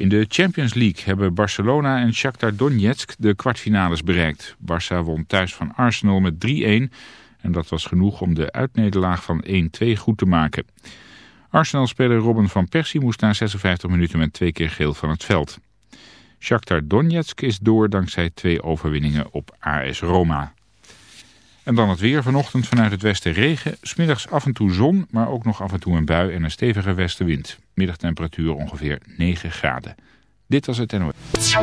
In de Champions League hebben Barcelona en Shakhtar Donetsk de kwartfinales bereikt. Barça won thuis van Arsenal met 3-1 en dat was genoeg om de uitnederlaag van 1-2 goed te maken. Arsenal-speler Robin van Persie moest na 56 minuten met twee keer geel van het veld. Shakhtar Donetsk is door dankzij twee overwinningen op AS Roma. En dan het weer. Vanochtend vanuit het westen regen. Smiddags af en toe zon, maar ook nog af en toe een bui en een stevige westenwind. Middagtemperatuur ongeveer 9 graden. Dit was het NOS.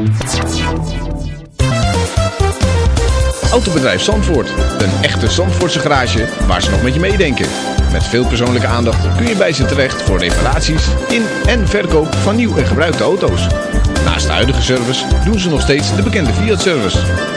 Autobedrijf Zandvoort. Een echte Zandvoortse garage waar ze nog met je meedenken. Met veel persoonlijke aandacht kun je bij ze terecht voor reparaties in en verkoop van nieuw en gebruikte auto's. Naast de huidige service doen ze nog steeds de bekende Fiat-service.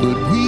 but we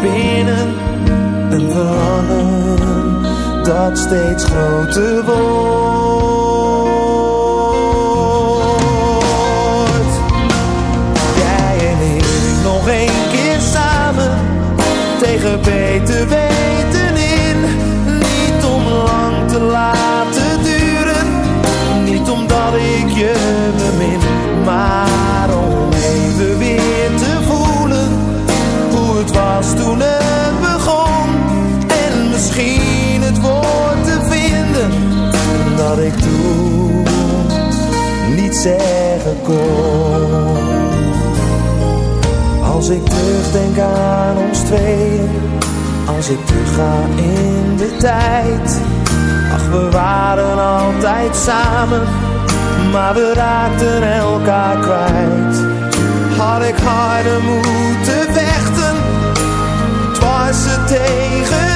binnen een verlangen dat steeds groter wordt. zeggen. Als ik terugdenk aan ons tweeën, als ik terugga in de tijd. Ach, we waren altijd samen, maar we raakten elkaar kwijt. Had ik harder moeten vechten, het het tegen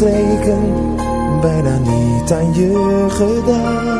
streken bijna niet aan je gedaan.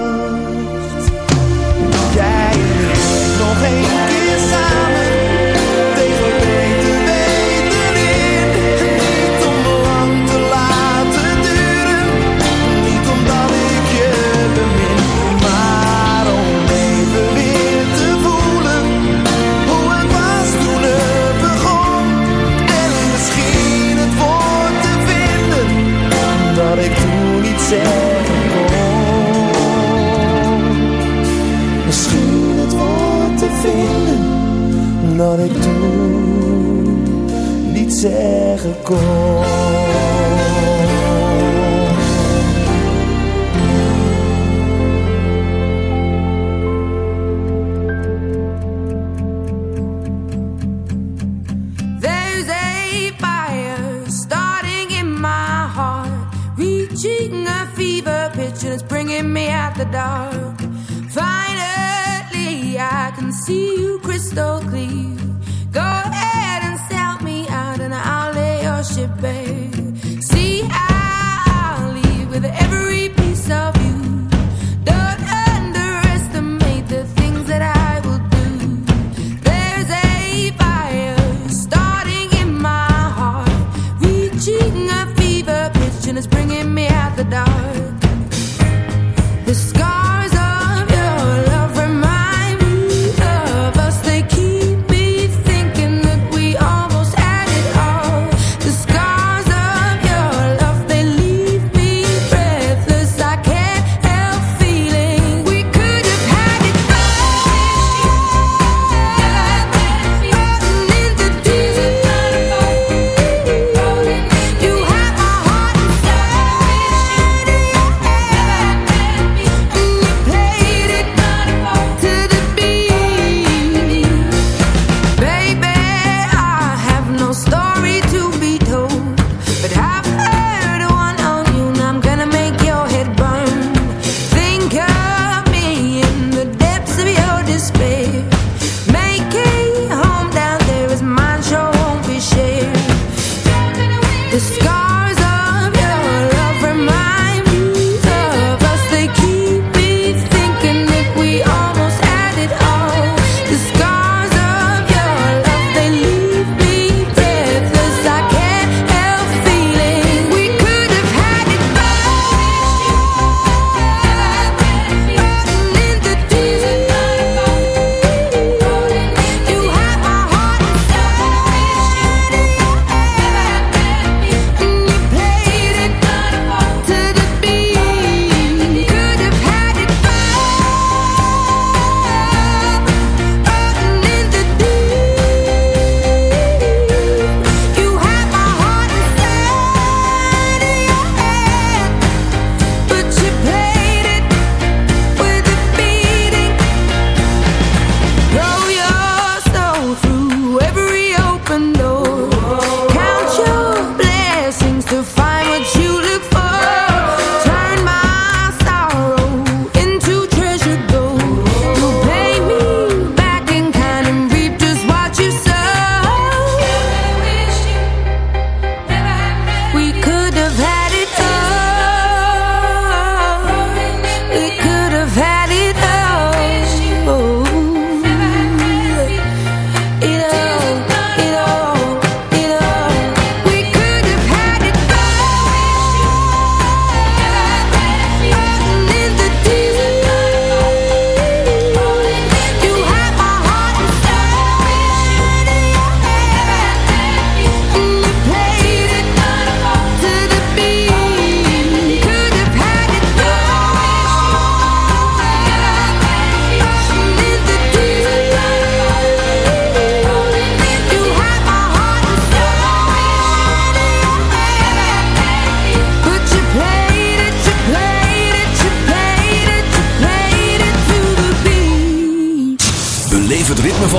vinden dat ik toen niet zeggen kon. see you crystal clear.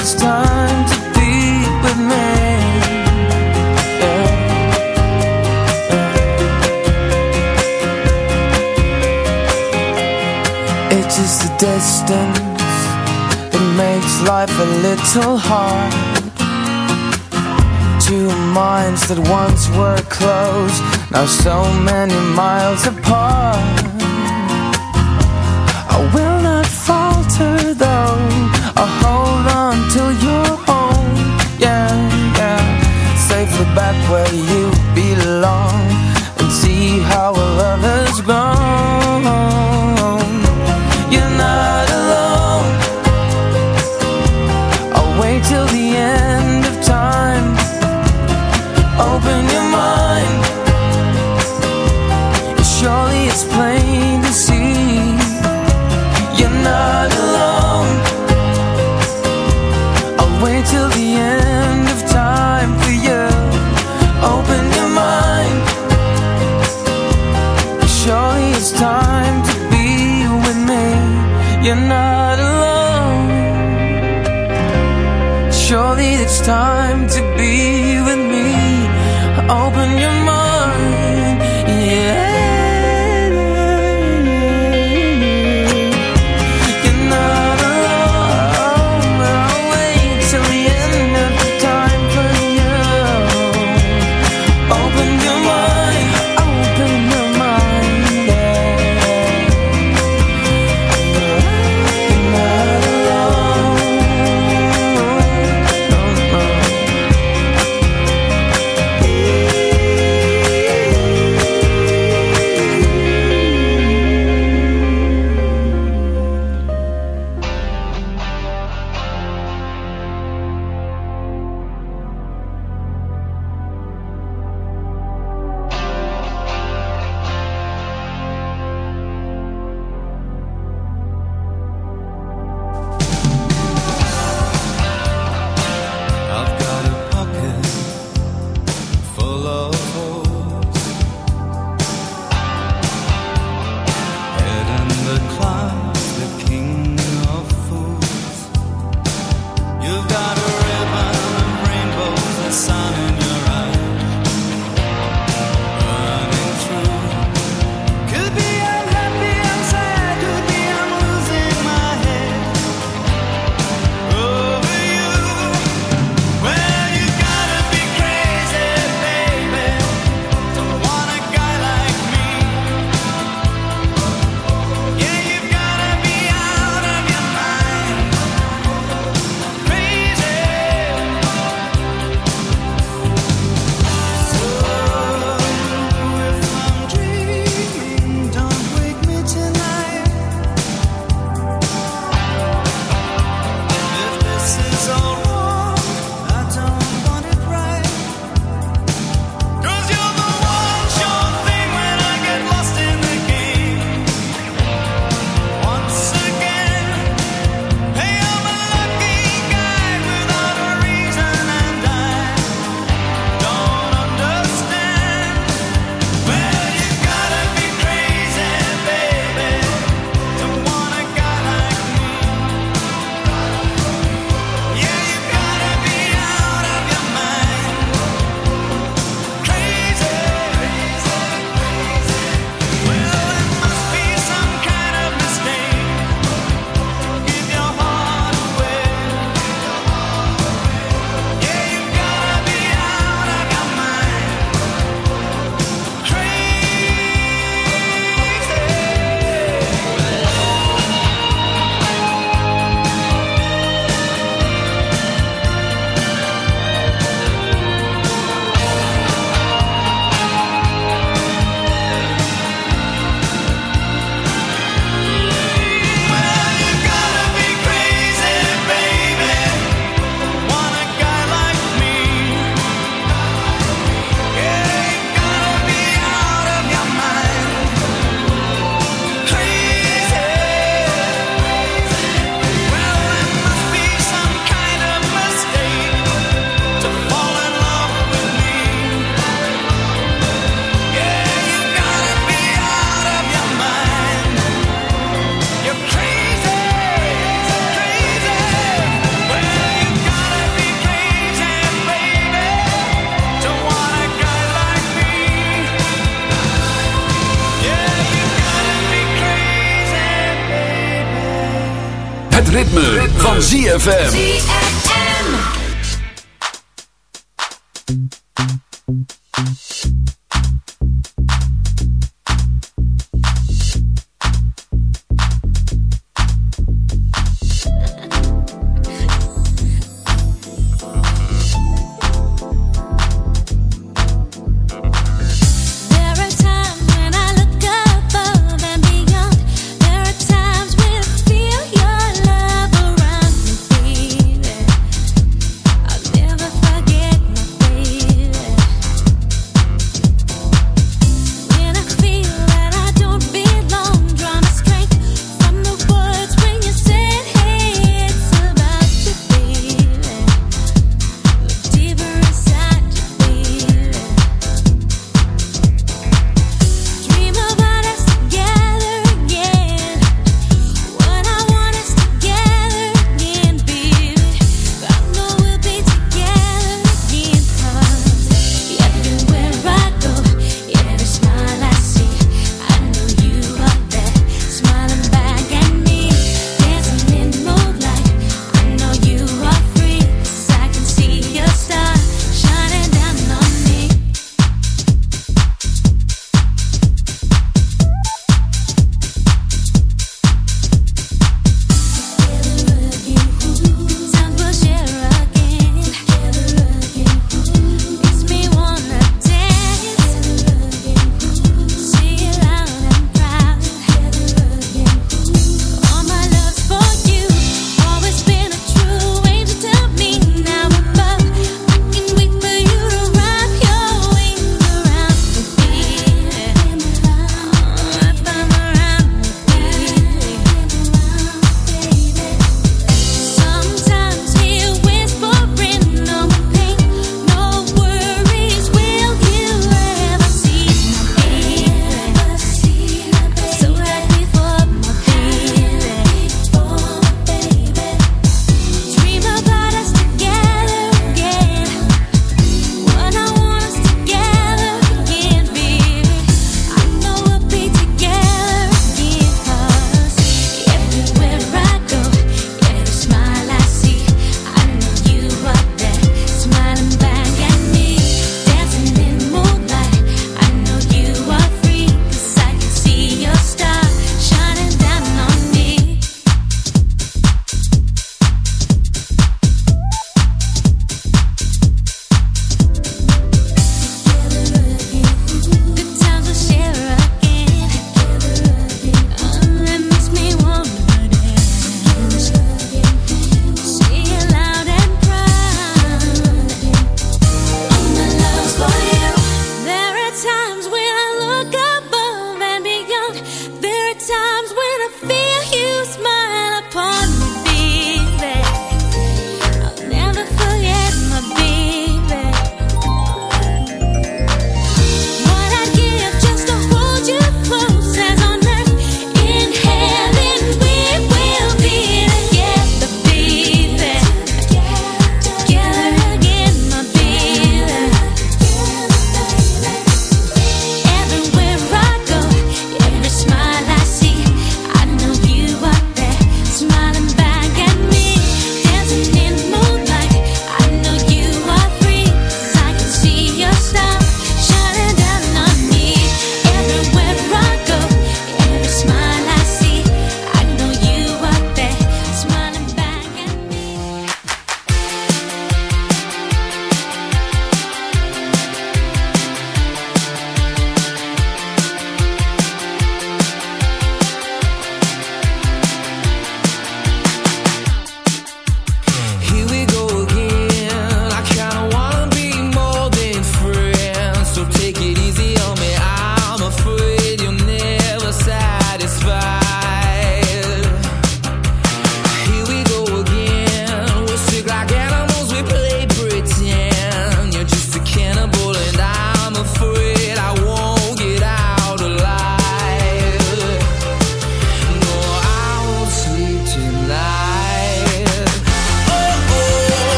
it's time to be with me. It's just the distance that makes life a little hard. Two minds that once were close, now so many miles apart. I will not falter though I'll hold on till you're home. Yeah, yeah. Safely back where you ZFM.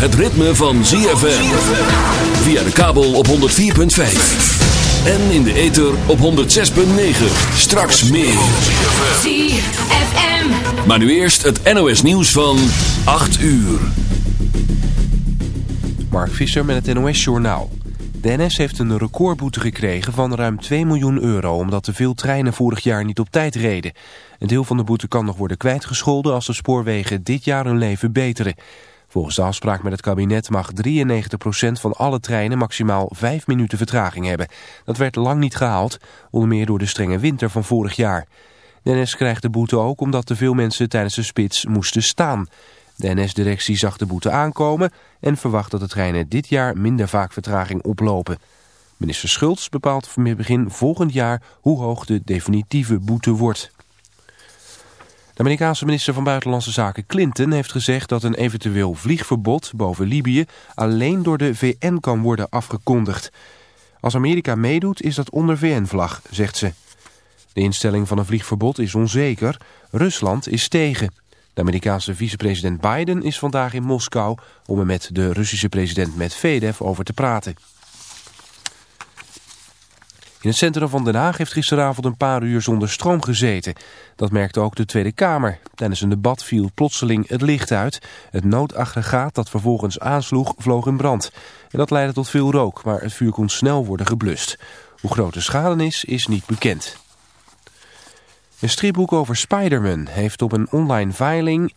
het ritme van ZFM. Via de kabel op 104.5. En in de ether op 106.9. Straks meer. ZFM. Maar nu eerst het NOS nieuws van 8 uur. Mark Visser met het NOS Journaal. De NS heeft een recordboete gekregen van ruim 2 miljoen euro... omdat te veel treinen vorig jaar niet op tijd reden. Een deel van de boete kan nog worden kwijtgescholden... als de spoorwegen dit jaar hun leven beteren. Volgens de afspraak met het kabinet mag 93% van alle treinen maximaal 5 minuten vertraging hebben. Dat werd lang niet gehaald, onder meer door de strenge winter van vorig jaar. De NS krijgt de boete ook omdat te veel mensen tijdens de spits moesten staan. De NS-directie zag de boete aankomen en verwacht dat de treinen dit jaar minder vaak vertraging oplopen. Minister Schultz bepaalt begin volgend jaar hoe hoog de definitieve boete wordt. De Amerikaanse minister van Buitenlandse Zaken Clinton heeft gezegd dat een eventueel vliegverbod boven Libië alleen door de VN kan worden afgekondigd. Als Amerika meedoet is dat onder VN-vlag, zegt ze. De instelling van een vliegverbod is onzeker. Rusland is tegen. De Amerikaanse vicepresident Biden is vandaag in Moskou om er met de Russische president Medvedev over te praten. In het centrum van Den Haag heeft gisteravond een paar uur zonder stroom gezeten. Dat merkte ook de Tweede Kamer. Tijdens een debat viel plotseling het licht uit. Het noodaggregaat dat vervolgens aansloeg vloog in brand. En dat leidde tot veel rook, maar het vuur kon snel worden geblust. Hoe groot de schade is, is niet bekend. Een stripboek over Spider-Man heeft op een online veiling